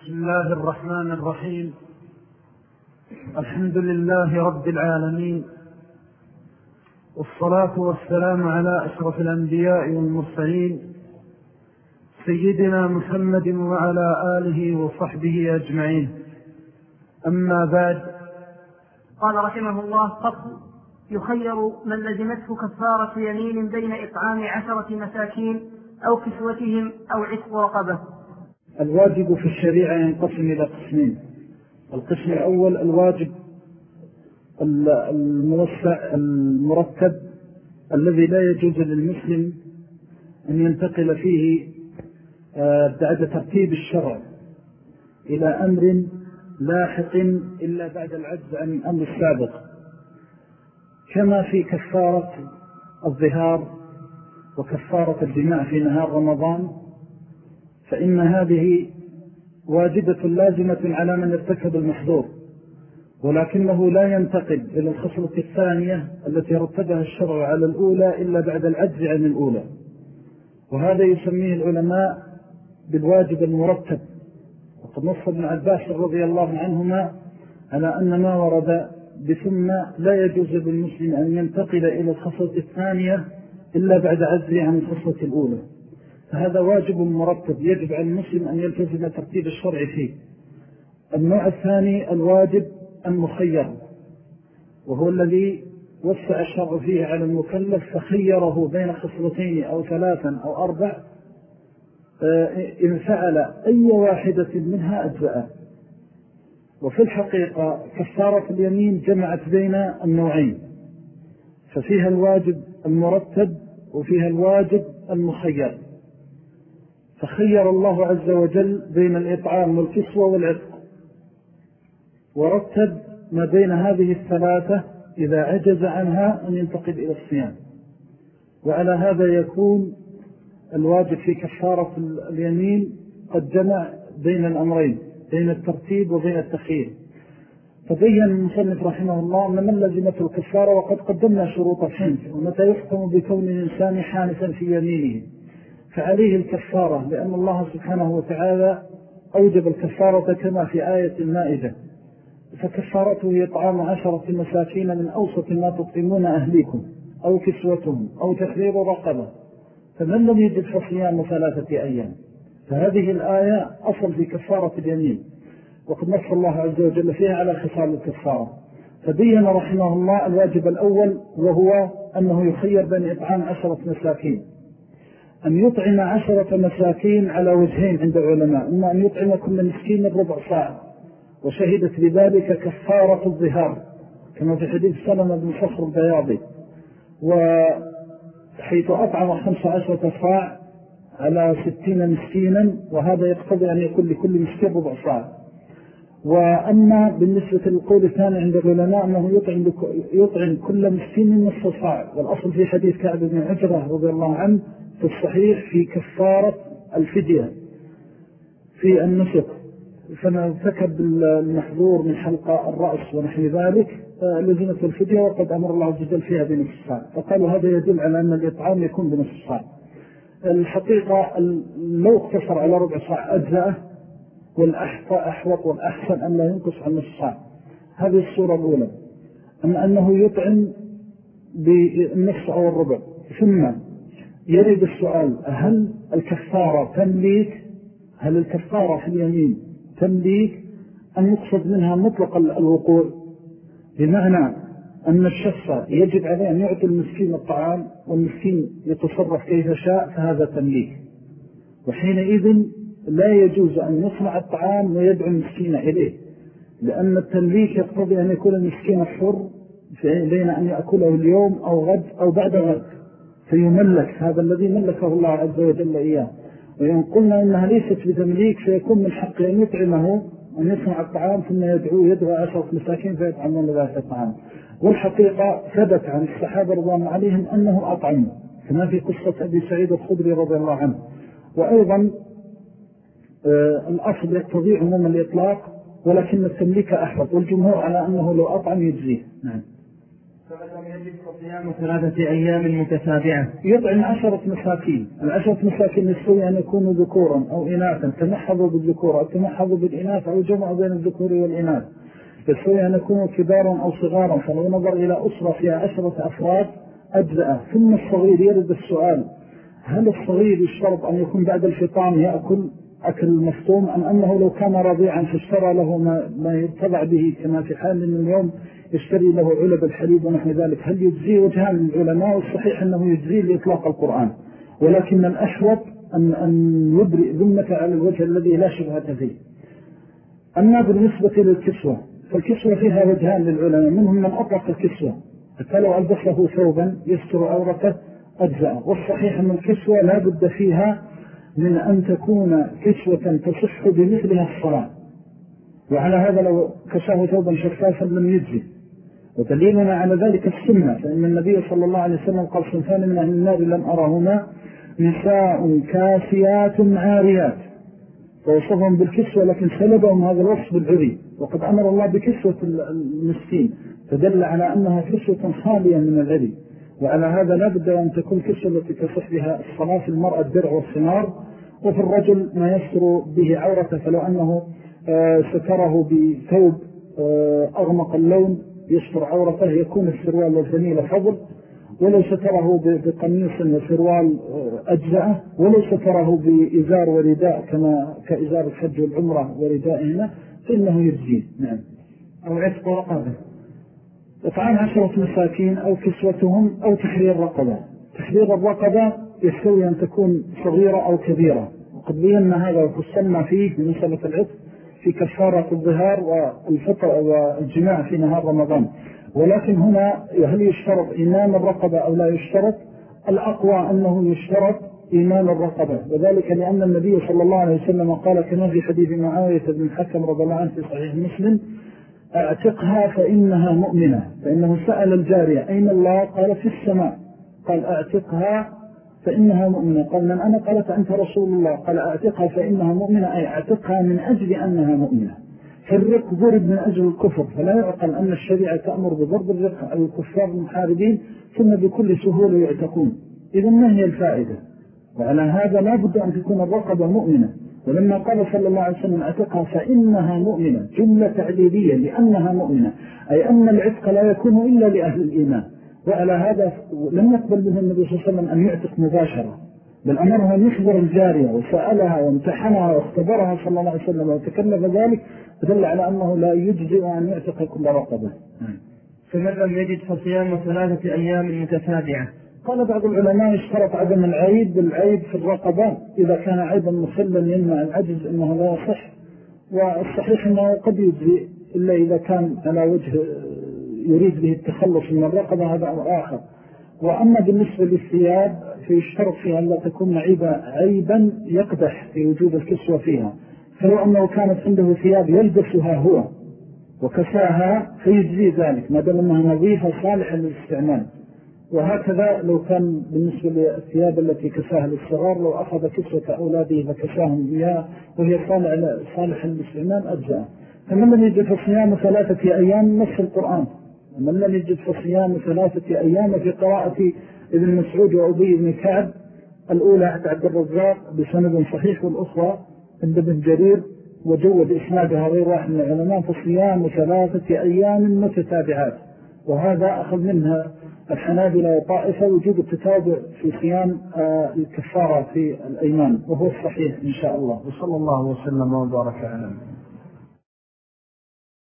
بسم الله الرحمن الرحيم. الحمد لله رب العالمين. والصلاة والسلام على أشرف الأنبياء والمرسلين سيدنا محمد وعلى آله وصحبه أجمعين. أما بعد. قال رحمه الله فصل. يخير من لزمته كفارة يمين بين إطعام عشرة مساكين أو كسوتهم أو عتق رقبة. الواجب في الشريعة ينقسم إلى قسمين. القسم الأول الواجب الموسع المرتب الذي لا يجوز للمسلم أن ينتقل فيه آه، بعد ترتيب الشرع إلى أمر لاحق إلا بعد العجز عن الأمر السابق. كما في كفارة الظهار وكفارة الجماع في نهار رمضان فإن هذه واجبة لازمة على من ارتكب المحظور ولكنه لا ينتقل إلى الخصلة الثانية التي رتبها الشرع على الأولى إلا بعد العجز عن الأولى. وهذا يسميه العلماء بالواجب المرتب. وقد نص ابن عباس رضي الله عنهما على أن ما ورد بثم لا يجوز بالمسلم أن ينتقل إلى الخصلة الثانية إلا بعد عزله عن الخصلة الأولى. فهذا واجب مرتب يجب على المسلم أن يلتزم ترتيب الشرع فيه. النوع الثاني الواجب المخير وهو الذي وسع الشرع فيه على المكلف فخيره بين خصلتين أو ثلاثا أو أربع آه، إن فعل أي واحدة منها أجزاء وفي الحقيقة كفارة اليمين جمعت بين النوعين ففيها الواجب المرتب وفيها الواجب المخير. فخير الله عز وجل بين الإطعام والكسوة والعتق. ورتب ما بين هذه الثلاثة إذا عجز عنها أن ينتقل إلى الصيام. وعلى هذا يكون الواجب في كفارة اليمين قد جمع بين الأمرين بين الترتيب وبين التخيير. فبين المصنف رحمه الله أن من لزمته الكفارة وقد قدمنا شروط الحنف ومتى يحكم بكون الإنسان حانسا في يمينه. فعليه الكفارة لأن الله سبحانه وتعالى أوجب الكفارة كما في آية المائدة. فكفارته هي طعام عشرة مساكين من أوسط ما تطعمون أهليكم أو كسوتهم أو تحرير رقبة. فمن لم يجد فصيام ثلاثة أيام؟ فهذه الآية أصل في كفارة اليمين. وقد نص الله عز وجل فيها على خصال الكفارة. فبين رحمه الله الواجب الأول وهو أنه يخير بين إطعام عشرة مساكين. أن يطعم عشرة مساكين على وجهين عند العلماء إما أن يطعم كل مسكين ربع صاع وشهدت بذلك كفارة الظهار كما في حديث سلمة بن صخر البياضي. وحيث أطعم خمس عشرة صاع على ستين مسكينا وهذا يقتضي أن يكون لكل مسكين ربع صاع وأما بالنسبة للقول الثاني عند العلماء أنه يطعم, يطعم كل مسكين نصف صاع. والأصل في حديث كعب بن عجرة رضي الله عنه في الصحيح في كفارة الفدية في النسك. فما ارتكب المحظور من حلقة الرأس ونحن ذلك لزمة الفدية وقد أمر الله وجل فيها بنصف الصاع فقالوا هذا يدل على أن الإطعام يكون بنصف الصاع الحقيقة لو اقتصر على ربع صاع أجزاء والأحوط والأحسن أن لا ينقص عن نصف صاع هذه الصورة الأولى. أما أنه يطعم بالنصف أو الربع. ثم يريد السؤال هل الكفارة تمليك؟ هل الكفارة في اليمين تمليك؟ أن يقصد منها مطلق الوقوع. بمعنى أن الشخص يجب عليه أن يعطي المسكين الطعام والمسكين يتصرف كيف شاء فهذا تمليك. وحينئذ لا يجوز أن يصنع الطعام ويدعو المسكين إليه لأن التمليك يقتضي أن يكون المسكين حر بين أن يأكله اليوم أو غد أو بعد غد. فيملك هذا الذي ملكه الله عز وجل إياه. وإن قلنا إنها ليست بتمليك فيكون من حق أن يطعمه أن يصنع الطعام ثم يدعوه يدعو عشرة مساكين فيطعمون ذات الطعام والحقيقة ثبت عن الصحابة الله عليهم أنه أطعم. كما في قصة أبي سعيد الخضري رضي الله عنه. وأيضا آه الأصل يقتضي عموم الإطلاق ولكن التمليك أحفظ والجمهور على أنه لو أطعم يجزيه. نعم. فمن لم ثلاثة أيام متتابعة. يطعم عشرة مساكين. العشرة مساكين يستوي أن يكونوا ذكورا أو إناثا. تمحضوا بالذكور أو تمحضوا بالإناث أو جمعوا بين الذكور والإناث. يستوي أن يكونوا كبارا أو صغارا. فلو نظر إلى أسرة فيها عشرة أفراد أجزأ. ثم الصغير يرد السؤال هل الصغير يشترط أن يكون بعد الفطام يأكل أكل المفطوم أم أنه لو كان رضيعا فاشترى له ما, ما يتبع به كما في حال من اليوم يشتري له علب الحليب ونحن ذلك. هل يجزي وجهان للعلماء والصحيح أنه يجزي لإطلاق القرآن. ولكن الأشوط أن, أن يبرئ ذمة على الوجه الذي لا شبهة فيه. أما بالنسبة للكسوة. فالكسوة فيها وجهان للعلماء. منهم من أطلق الكسوة. فلو ألبسه ثوبا يستر عورته أجزاء والصحيح أن الكسوة لا بد فيها من أن تكون كسوة تصح بمثلها الصلاة. وعلى هذا لو كساه ثوبا شفافا لم يجزي. ودليلنا على ذلك السنة فإن النبي صلى الله عليه وسلم قال صنفان من أهل النار لم أرهما نساء كاسيات عاريات. فوصفهم بالكسوة لكن سلبهم هذا الوصف بالعري. وقد أمر الله بكسوة المسكين فدل على أنها كسوة خالية من العري. وعلى هذا لا بد أن تكون كسوة التي تصح بها الصلاة في المرأة الدرع والصنار. وفي الرجل ما يستر به عورته فلو أنه آه، ستره بثوب آه، أغمق اللون يستر عورته يكون السروال والجميل فضل ولو ستره بقميص وسروال آه، أجزاء ولو ستره بإزار ورداء كما كإزار الحج والعمرة وردائهما فإنه يجزيه نعم. أو عتق رقبة. إطعام عشرة مساكين أو كسوتهم أو تحرير رقبة. تحرير الرقبة يستوي أن تكون صغيرة أو كبيرة. وقد بينا هذا وفصلنا فيه من مسألة العتق في كفارة الظهار والفطر والجماع في نهار رمضان. ولكن هنا هل يشترط إيمان الرقبة أو لا يشترط؟ الأقوى أنه يشترط إيمان الرقبة. وذلك لأن النبي صلى الله عليه وسلم قال كما في حديث معاوية بن الحكم رضي الله عنه في صحيح مسلم أعتقها فإنها مؤمنة. فإنه سأل الجارية أين الله؟ قال في السماء. قال أعتقها فإنها مؤمنة. قال من أنا؟ قالت أنت رسول الله. قال أعتقها فإنها مؤمنة. أي أعتقها من أجل أنها مؤمنة. فالرق ضرب من أجل الكفر. فلا يعقل أن الشريعة تأمر بضرب الرق الكفار المحاربين ثم بكل سهولة يعتقون. إذا ما هي الفائدة؟ وعلى هذا لا بد أن تكون الرقبة مؤمنة. ولما قال صلى الله عليه وسلم أعتقها فإنها مؤمنة جملة تعليلية لأنها مؤمنة. أي أن العتق لا يكون إلا لأهل الإيمان. وعلى هذا لم يقبل منه النبي صلى الله عليه وسلم أن يعتق مباشرة بل أمرها أن يخبر الجارية وسألها وامتحنها واختبرها صلى الله عليه وسلم وتكلف ذلك فدل على أنه لا يجزئ أن يعتق كل رقبة. فمن لم يجد فصيام ثلاثة أيام متتابعة؟ قال بعض العلماء اشترط عدم العيب بالعيب في الرقبة إذا كان عيبا مخلا ينمع العجز أنه لا يصح والصحيح أنه قد يجزي إلا إذا كان على وجه يريد به التخلص من الرقبة هذا أمر آخر. وأما بالنسبة للثياب فيشترط فيها أن لا تكون عيبا عيبا يقدح في وجود الكسوة فيها. فلو أنه كانت عنده ثياب يلبسها هو وكساها فيجزي ذلك ما دام أنها نظيفة صالحة للاستعمال. وهكذا لو كان بالنسبة للثياب التي كساها للصغار لو أخذ كسوة أولاده فكساهم إياه وهي صالحة للاستعمال أجزاء. فمن لم يجد فصيام ثلاثة أيام نص القرآن. ومن لم يجد فصيام ثلاثة أيام في قراءة ابن مسعود وأبي بن كعب الأولى عند عبد الرزاق بسند صحيح والأخرى عند ابن جرير وجود إسنادها غير واحد من العلماء فصيام ثلاثة أيام متتابعات. وهذا أخذ منها الحنابلة وطائفة وجود التتابع في صيام آه، الكفارة في الأيمان وهو الصحيح إن شاء الله. وصلى الله وسلم وبارك على